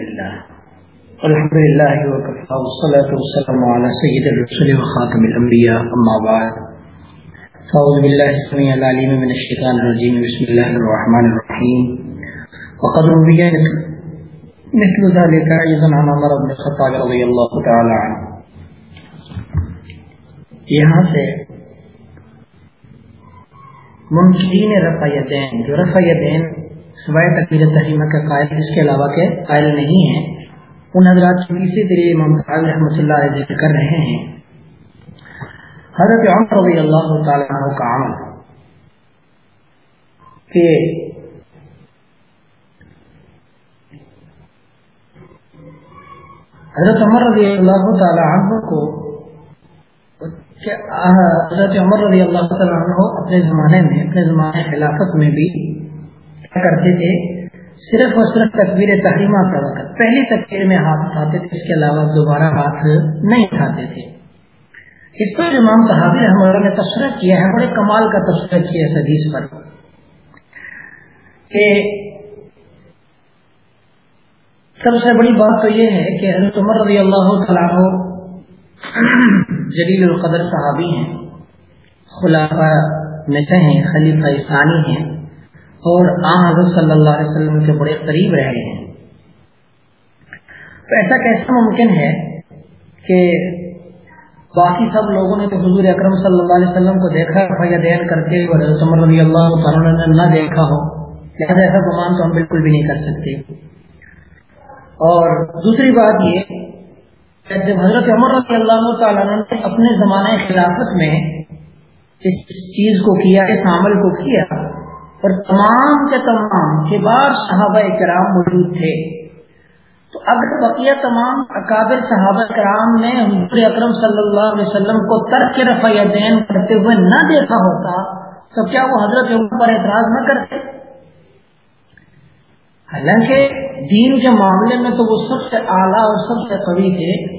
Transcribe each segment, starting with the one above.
لله الحمد لله وكفى والصلاة والسلام على سيد الرسل وخاتم الأنبياء أما بعد فأعوذ بالله السميع العليم من الشيطان الرجيم بسم الله الرحمن الرحيم وقد روي مثل ذلك أيضا عن عمر بن الخطاب رضي الله تعالى عنه یہاں سے منکرین رفع یدین جو رفع یدین سوائے تقبیر تحریمہ کا قائل، اس کے علاوہ کے قائل نہیں ہیں، ان حضرات کی تیسری دلیل امام صاحب رحمۃ اللہ علیہ ذکر کر رہے ہیں۔ حضرت عمر رضی اللہ تعالیٰ عنہ کا عمل کہ حضرت عمر رضی اللہ تعالیٰ عنہ کو حضرت عمر رضی اللہ تعالیٰ عنہ اپنے زمانے میں، اپنے زمانے خلافت میں بھی کرتے تھے، صرف اور صرف تکبیر تحریمہ کا وقت۔ پہلی تکبیر میں ہاتھ اٹھاتے تھے، اس کے علاوہ دوبارہ ہاتھ نہیں اٹھاتے تھے۔ اس پر امام صحابی رحمۃ نے تبصرہ کیا ہے، بڑے کمال کا تبصرہ کیا ہے حدیث پر۔ کہ سب سے بڑی بات تو یہ ہے کہ حضرت عمر رضی اللہ تعالیٰ جلیل القدر صحابی ہیں، خلافہ میں سے ہیں، خلیفہ ثانی ہیں۔ اور آن حضرت صلی اللہ علیہ وسلم کے بڑے قریب رہے ہیں۔ تو ایسا کیسا ممکن ہے کہ باقی سب لوگوں نے تو حضور اکرم صلی اللہ علیہ وسلم کو دیکھا فیا دین کرتے اور حضرت عمر رضی اللہ تعالیٰ نے نہ دیکھا ہو، لہٰذا ایسا گمان تو ہم بالکل بھی نہیں کر سکتے۔ اور دوسری بات یہ جب حضرت عمر رضی اللہ تعالیٰ نے اپنے زمانے خلافت میں اس چیز کو کیا، اس عمل کو کیا اور تمام کے تمام کبار صحابہ کرام موجود تھے۔ تو اگر بقیہ تمام اکابر صحابہ کرام نے حضور اکرم صلی اللہ علیہ وسلم کو ترک رفع دین کرتے ہوئے نہ دیکھا ہوتا، تو کیا وہ حضرت عمر پر اعتراض نہ کرتے؟ حالانکہ دین کے معاملے میں تو وہ سب سے اعلیٰ اور سب سے قوی تھے۔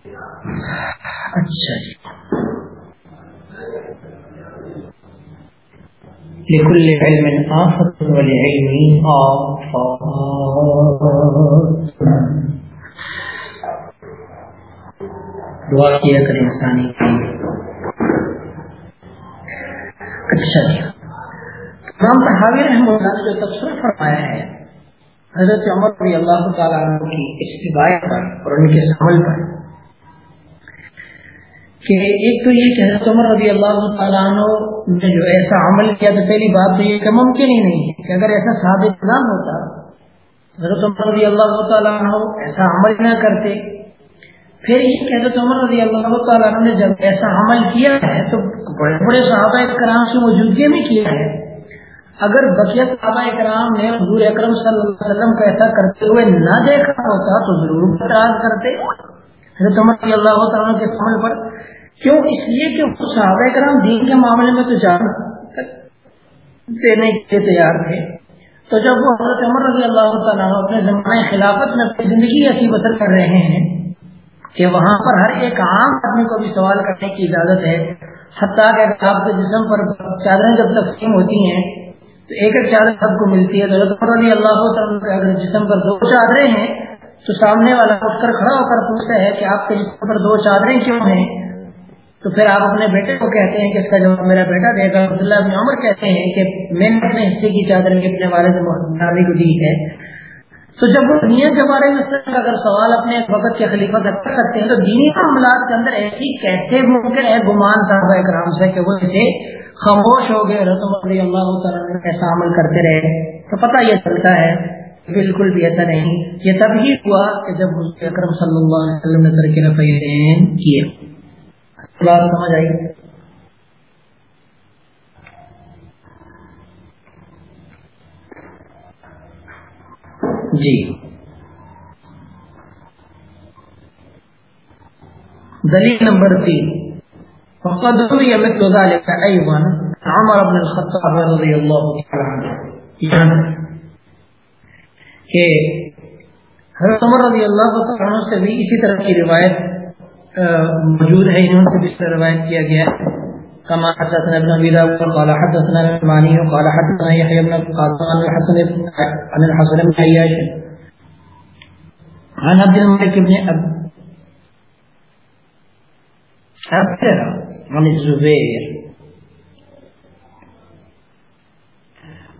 اچھا جی۔ لكل علم آفت ولعلم آفات دعا کیا کریں انسانی کی اچھا جی۔ امام تحاوی رحمہ اللہ نے جو تبصرہ فرمایا ہے، حضرت عمر رضی اللہ تعالیٰ عنہ کی اس روایت پر اور ان کے عمل پر کہ ایک تو یہ کہ حضرت عمر رضی اللہ تعالیٰ عنہ نے جو ایسا عمل کیا تو پہلی بات تو یہ کہ ممکن ہی نہیں ہے کہ اگر ایسا ثابت نہ ہوتا، حضرت عمر رضی اللہ تعالیٰ عنہ ایسا عمل نہ کرتے۔ پھر یہ کہ حضرت عمر رضی اللہ تعالیٰ عنہ نے جب ایسا عمل کیا ہے تو بڑے بڑے صحابہ کرام کی موجودگی میں کیا ہے۔ اگر بقیہ صحابہ کرام نے حضور اکرم صلی اللہ علیہ وسلم کو ایسا کرتے ہوئے نہ دیکھا ہوتا تو ضرور اعتراض کرتے۔ حضرت عمر رضی اللہ تعالیٰ کے عمل پر، کیوں؟ اس لیے کہ صحابہ کرام دین کے معاملے میں تو جان دینے کے تیار تھے۔ تو جب وہ حضرت عمر رضی اللہ تعالیٰ اپنے زمانے خلافت میں اپنی زندگی ایسی بسر کر رہے ہیں کہ وہاں پر ہر ایک عام آدمی کو بھی سوال کرنے کی اجازت ہے۔ حتیٰ کہ آپ کے جسم پر چادریں جب تقسیم ہوتی ہیں، تو ایک ایک چادر سب کو ملتی ہے۔ تو حضرت عمر رضی اللہ تعالیٰ جسم پر دو چادریں ہیں تو سامنے والا اٹھ کر کھڑا ہو کر پوچھتا ہے کہ آپ کے جسم پر دو چادریں کیوں ہیں؟ تو پھر آپ اپنے بیٹے کو کہتے ہیں کہ اس کا جواب میرا بیٹا دے گا عبداللہ بن عمر کہتے ہیں کہ میں نے اپنے حصے کی چادر میں اپنے والد نامی کو دی ہے تو جب وہ دنیا کے بارے میں اگر سوال اپنے وقت کے خلیفہ سے کر سکتے ہیں تو دینی معاملات کے اندر ایسی کیسے ممکن ہے گمان صاحب اکرام سے کہ وہ اسے خاموش ہو گئے رسم علی اللہ تعالیٰ ایسا عمل کرتے رہے۔ تو پتہ یہ چلتا ہے بالکل بھی ایسا نہیں۔ یہ تب ہی ہوا کہ جب اکرم صلی اللہ علیہ وسلم نے ترکی رفعین کیے۔ بات سمجھ آئی؟ جی۔ دلیل نمبر تین۔ فقد روي مثل ذلك ايضا عمر بن الخطاب رضي الله عنه کہ حضرت عمر رضی اللہ عنہ سے بھی اسی طرح کی روایت موجود ہے انہوں سے بھی اس طرح روایت کیا گیا ہے كما حدثنا ابن ابي داود قال حدثنا المعني قال حدثنا يحيى بن قاسم الحسن عن الحسن بن عياش عن عبد الملك بن اب ابتر عن الزبير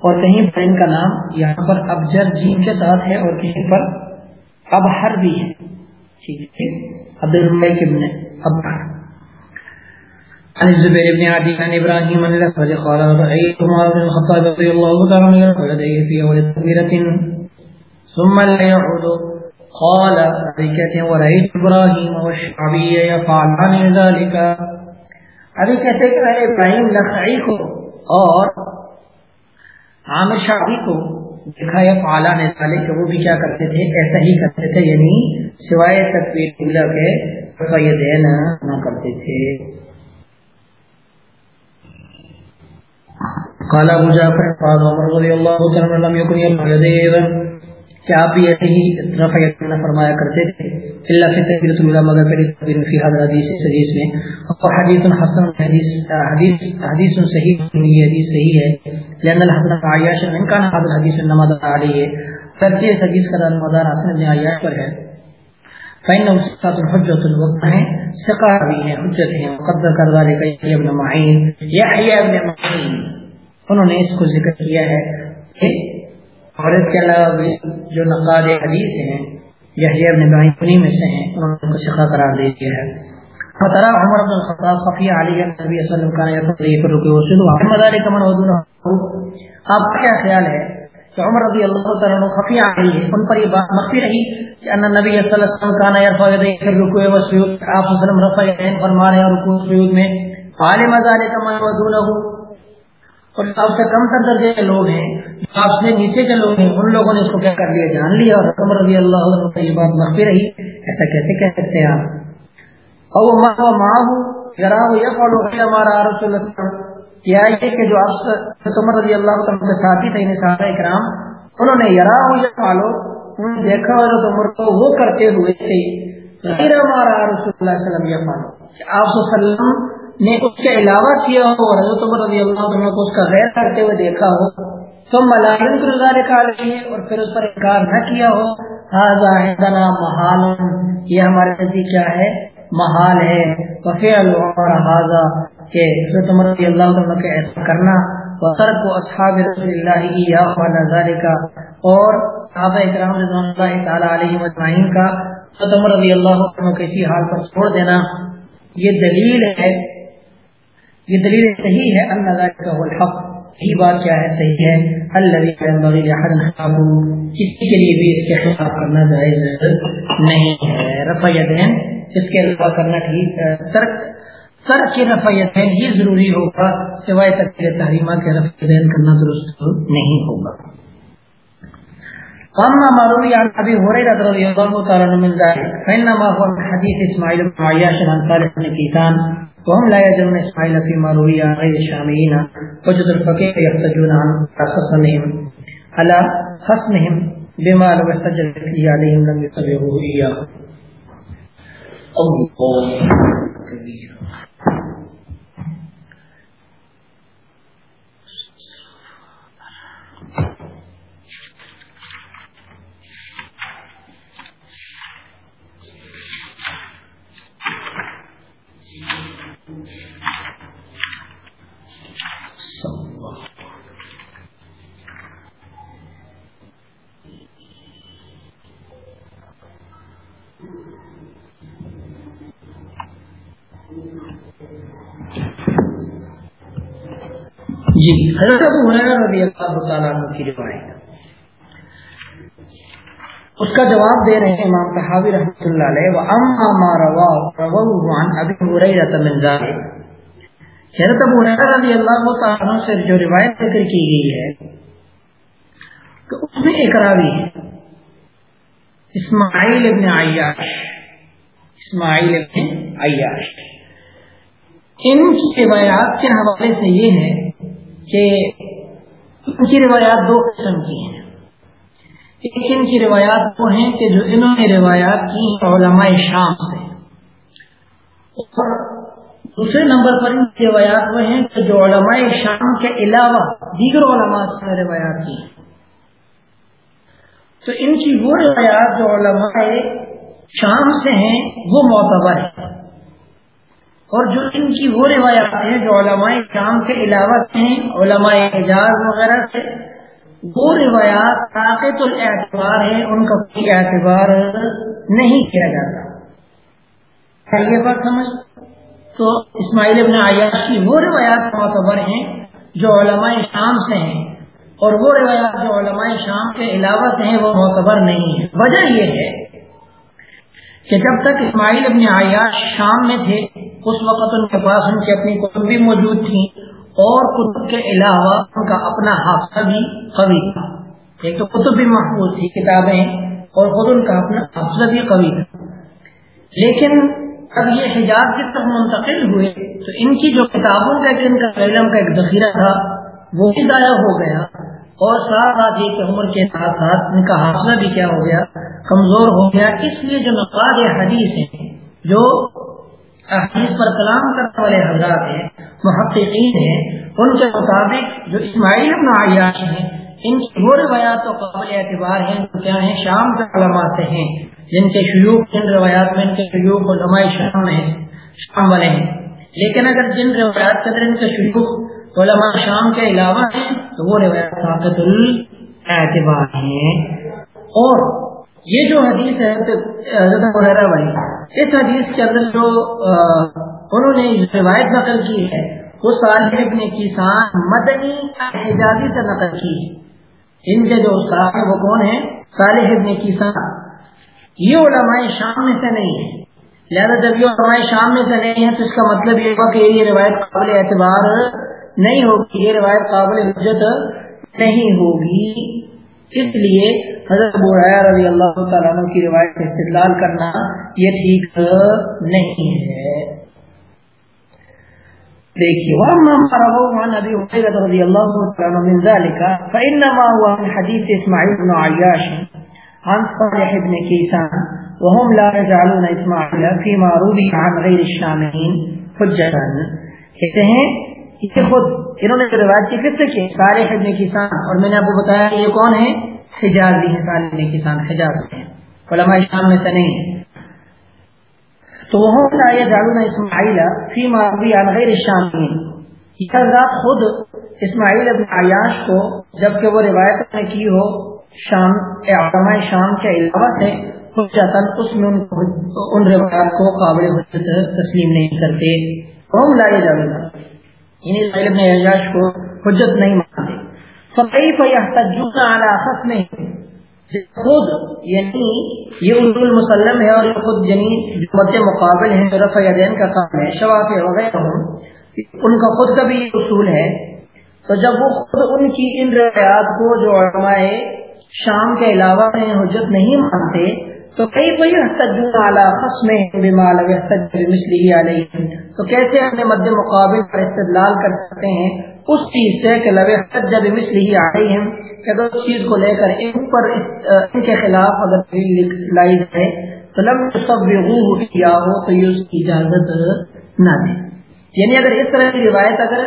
اور کہیں پر ان کا نام یہاں پر ابجر جیم کے ساتھ ہے اور کہیں پر ابہر بھی ہے۔ ٹھیک ہے عبد الملک ابن ابہر عن الزبير بن عدي عن عن قال عمر بن الخطاب رضي الله تعالى عنه يديه في ثم لا يعود۔ قال والشعبي يفعلان ذلك۔ ابھی کہتے کہ میں نے ابراہیم نخعی کو اور عامر شعبی کو دیکھا یا فعلا نے سالے کہ وہ بھی کیا کرتے تھے، ایسا ہی کرتے تھے یعنی سوائے تکبیر کے دین نہ کرتے تھے۔ قال ابو جعفر، قال عمر رضی اللہ عنہ لم يكن يرفع يديه کہ آپ بھی ایسے ہی رفع یدنا فرمایا کرتے تھے؟ الا فی تکبیرۃ الاولی مگر پہلی تکبیر فی هذا حدیث اس حدیث میں اور حدیث حسن حدیث حدیث حدیث صحیح یہ حدیث صحیح ہے لان الحسن عیاش ان کا هذا الحديث نماز علیہ سچے اس حدیث کا مدار حسن بن عیاش پر ہے فإنه صفات الحجة الوقت ہے ثقہ بھی ہے حجت ہے مقدر کر ذلك يحيى بن معين. يحيى بن معين. انہوں نے اس کو ذکر کیا ہے. کہ عورت کے علاوہ جو نقاد حدیث ہیں یحیی ابن انہی میں سے ہیں، انہوں نے کو شقا قرار دے دیا ہے۔ فترى عمر بن الخطاب خفي علي النبي صلى الله عليه وسلم كان يقضي في الركوع والسجود وعلم ذلك من ودونه آپ کا کیا خیال ہے کہ عمر رضی اللہ تعالی عنہ خفی علی ان پر یہ بات مخفی رہی کہ ان نبی صلی اللہ علیہ وسلم كان يرفع يديه في الركوع والسجود۔ آپ صلی اللہ علیہ وسلم رفع یدین فرما رہے ہیں رکوع والسجود میں۔ عالم ذلك من ودونه اور آپ سے کم تر درجے کے لوگ ہیں آپ سے نیچے کے لوگ ہیں، ان لوگوں نے اس کو کیا کر لیا، جان لیا اور حکم رضی اللہ عنہ کا یہ بات مخفی رہی، ایسا کیسے کہہ سکتے ہیں آپ؟ اور وہ ماں ہوں ذرا وہ یہ فالو ہے ہمارا رسول اللہ کیا یہ کہ جو آپ عمر رضی اللہ عنہ کے ساتھی تھے انہیں صحابہ کرام انہوں نے یرا ہو یا فالو انہوں نے دیکھا اور عمر کو وہ کرتے ہوئے تھے غیر ہمارا رسول اللہ صلی اللہ علیہ وسلم یہ فالو آپ صلی اللہ علیہ وسلم نے اس کے علاوہ کیا ہو اور حضرت عمر رضی اللہ عنہ کو اس کا غیر کرتے ہوئے دیکھا ہو۔ تو ملائم گزار کھا رہی ہے اور پھر اس پر انکار نہ کیا ہو۔ حاضا محال، یہ ہمارے نزدیک کیا ہے؟ محال ہے۔ وفعل اور حاضا کہ حضرت عمر رضی اللہ عنہ کے ایسا کرنا۔ وترک اصحاب رسول اللہ یا نظارے کا اور صحابہ اکرام رضوان اللہ تعالی علیہ مجمعین کا۔ حضرت عمر رضی اللہ عنہ کسی حال پر چھوڑ دینا، یہ دلیل ہے یہ دلیل صحیح ہے اللہ کا الحق. یہی بات کیا ہے؟ صحیح ہے. اللہ کسی کے لیے بھی اس کے خلاف کرنا جائز نہیں ہے. رفیدین اس کے علاوہ کرنا ٹھیک ترک سر کی رفیدین ہی ضروری ہوگا، سوائے تقریر تحریمہ کے رفیدین کرنا درست نہیں ہوگا. اما مروي عن ابي هريره رضي الله تعالى عنه من ذلك فانما هو من حديث اسماعيل بن عياش عن صالح بن كيسان وهم لا يجرون اسماعيل فيما روي عن غير الشاميين وجد الفقيه يحتجون عن خصمهم. على خصمهم بما لو احتج فيه عليهم لم يتبعوه اياه الله كبير جی حضرت ابو رضی اللہ تعالیٰ عنہ کی روایت اس کا جواب دے رہے ہیں امام تحاوی رحمۃ اللہ علیہ واما ما رواه عن ابي هريره من ذلك۔ حضرت ابو ہریرہ رضی اللہ تعالیٰ عنہ سے جو روایت ذکر کی گئی ہے، تو اس میں ایک راوی ہے۔ اسماعیل ابن عیاش۔ اسماعیل ابن عیاش۔ ان کی روایات کے حوالے سے یہ ہے کہ ان کی روایات دو قسم کی ہیں۔ ایک ان کی روایات وہ ہیں کہ جو انہوں نے روایات کی علماء شام سے۔ اور دوسرے نمبر پر ان کی روایات وہ ہیں کہ جو علماء شام کے علاوہ دیگر علماء سے روایات کی تو ان کی وہ روایات جو علماء شام سے ہیں وہ معتبر ہے اور جو ان کی وہ روایات ہیں جو علماء شام کے علاوہ ہیں، علماء اعجاز وغیرہ سے، وہ روایات طاقت الاعتبار ہیں، ان کا کوئی اعتبار نہیں کیا جاتا۔ یہ بات سمجھ۔ تو اسماعیل ابن عیاش کی وہ روایات معتبر ہیں جو علماء شام سے ہیں۔ اور وہ روایات جو علماء شام کے علاوہ سے ہیں، وہ معتبر نہیں ہے وجہ یہ ہے کہ جب تک اسماعیل ابن عیاش شام میں تھے اس وقت ان کے پاس ان کی اپنی کتب بھی موجود تھی اور کتب کے علاوہ ان کا اپنا حادثہ بھی قوی تھا۔ ایک تو کتب بھی محفوظ تھی، کتابیں، اور خود ان کا اپنا حادثہ بھی قوی تھا۔ لیکن اب یہ حجاز کی طرف منتقل ہوئے، تو ان کی جو کتابوں کا ان کا علم کا ایک ذخیرہ تھا، وہ بھی ضائع ہو گیا۔ اور ساتھ ساتھ یہ کہ عمر کے ساتھ ساتھ ان کا حاصلہ بھی کیا ہو گیا، کمزور ہو گیا۔ اس لیے جو نقاد حدیث ہیں، جو حدیث پر کلام کرنے والے حضرات ہیں، محققین ہیں، ان کے مطابق جو اسماعیل ابن عیاش ہیں، ان کی وہ روایات و قابل اعتبار ہیں جو کیا ہیں، شام کے علماء سے ہیں، جن کے شیوخ، جن روایات میں ان کے شیوخ علماء شام ہیں، شام والے ہیں۔ لیکن اگر جن روایات کے اندر ان کے شیوخ، علماء شام کے علاوہ ہیں، تو وہ روایت طاقت الاعتبار ہیں۔ اور یہ جو حدیث ہے حضرت بھائی اس حدیث کے اندر جو انہوں نے روایت نقل کی ہے، وہ صالح ابن کسان مدنی اعجازی سے نقل کی ہے۔ ان کے جو استاد ہیں، وہ کون ہیں؟ صالح ابن کسان یہ علماء شام میں سے نہیں ہے لہٰذا جب یہ علماء شام میں سے نہیں ہے تو اس کا مطلب یہ ہوا کہ یہ روایت قابل اعتبار نہیں ہوگی، یہ روایت قابل حجت نہیں ہوگی۔ اس لیے حضرت رضی اللہ تعالیٰ عنہ کی روایت کا استدلال کرنا یہ ٹھیک نہیں ہے۔ دیکھیے ابي هريره رضي الله تعالى من ذلك فانما هو من حديث اسماعيل بن عياش عن صالح بن كيسان وهم لا يجعلون اسماعيل فيما روي عن غير حجة۔ کہتے ہیں خود انہوں نے روایت کی کس سے کی سارے ابن کسان، اور میں نے آپ کو بتایا یہ کون ہے حجاز بھی ہے سارے ابن کسان، حجاز سے علماء شام میں سے نہیں۔ ہے تو وہ جالون اسماعیل فی معروی عن غیر شامی یہ حضرات خود اسماعیل ابن عیاش کو جبکہ وہ روایت نے کی ہو، شام علماء شام کے علاوہ سے حجتن اس میں ان روایات کو قابل تسلیم نہیں کرتے۔ ہم لائے جالون یعنی علم اعجاز کو حجت نہیں مانتے۔ فقیف یحتجون علی جی، خصم خود یعنی یہ اردو المسلم ہے اور یہ خود یعنی مد مقابل ہیں رفع یدین کا کام ہے شواف وغیرہ ان کا خود کا بھی اصول ہے۔ تو جب وہ خود ان کی ان روایات کو جو علماء شام کے علاوہ ہیں حجت نہیں مانتے تو کئی کوئی علیہ تو کیسے ہم مد مقابل پر استدلال کر سکتے ہیں اس چیز سے کہ لب جب مسلی آ رہی کہ اگر اس چیز کو لے کر ان پر ان کے خلاف اگر لائی جائے تو لم سب کیا ہو تو یہ اس کی اجازت نہ دے۔ یعنی اگر اس طرح کی روایت اگر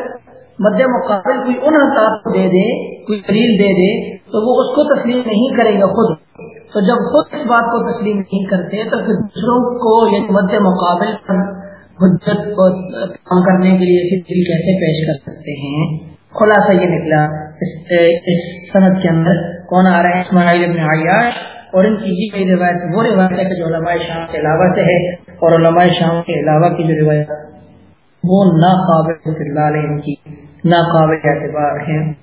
مد مقابل کوئی ان حساب کو دے دے، کوئی دلیل دے دے، تو وہ اس کو تسلیم نہیں کرے گا خود۔ تو جب خود اس بات کو تسلیم نہیں کرتے تو پھر دوسروں کو یعنی مد مقابل پر حجت کو کام کرنے کے لیے دل کیسے پیش کر سکتے ہیں؟ خلاصہ یہ نکلا اس, اس صنعت کے اندر کون آ رہا ہے؟ اسماعیل ابن عیاش اور ان چیزیں کی روایت وہ روایت ہے کہ جو علماء شام کے علاوہ سے ہے اور علماء شام کے علاوہ کی جو روایات وہ ناقابل استدلال ان کی ناقابل اعتبار ہیں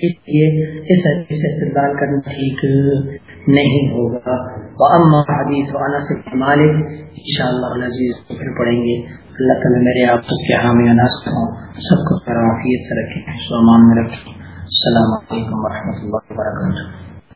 اس لیے اس حدیث سے استدلال کرنا ٹھیک۔ نہیں ہوگا۔ اما حدیث و انس مالک انشاءاللہ العزیز پھر پڑھیں گے۔ اللہ تعالیٰ میرے آپ سب کے حامی ہوں سب کو عافیت سے رکھیں سامان میں رکھیں۔ السلام علیکم ورحمۃ اللہ وبرکاتہ۔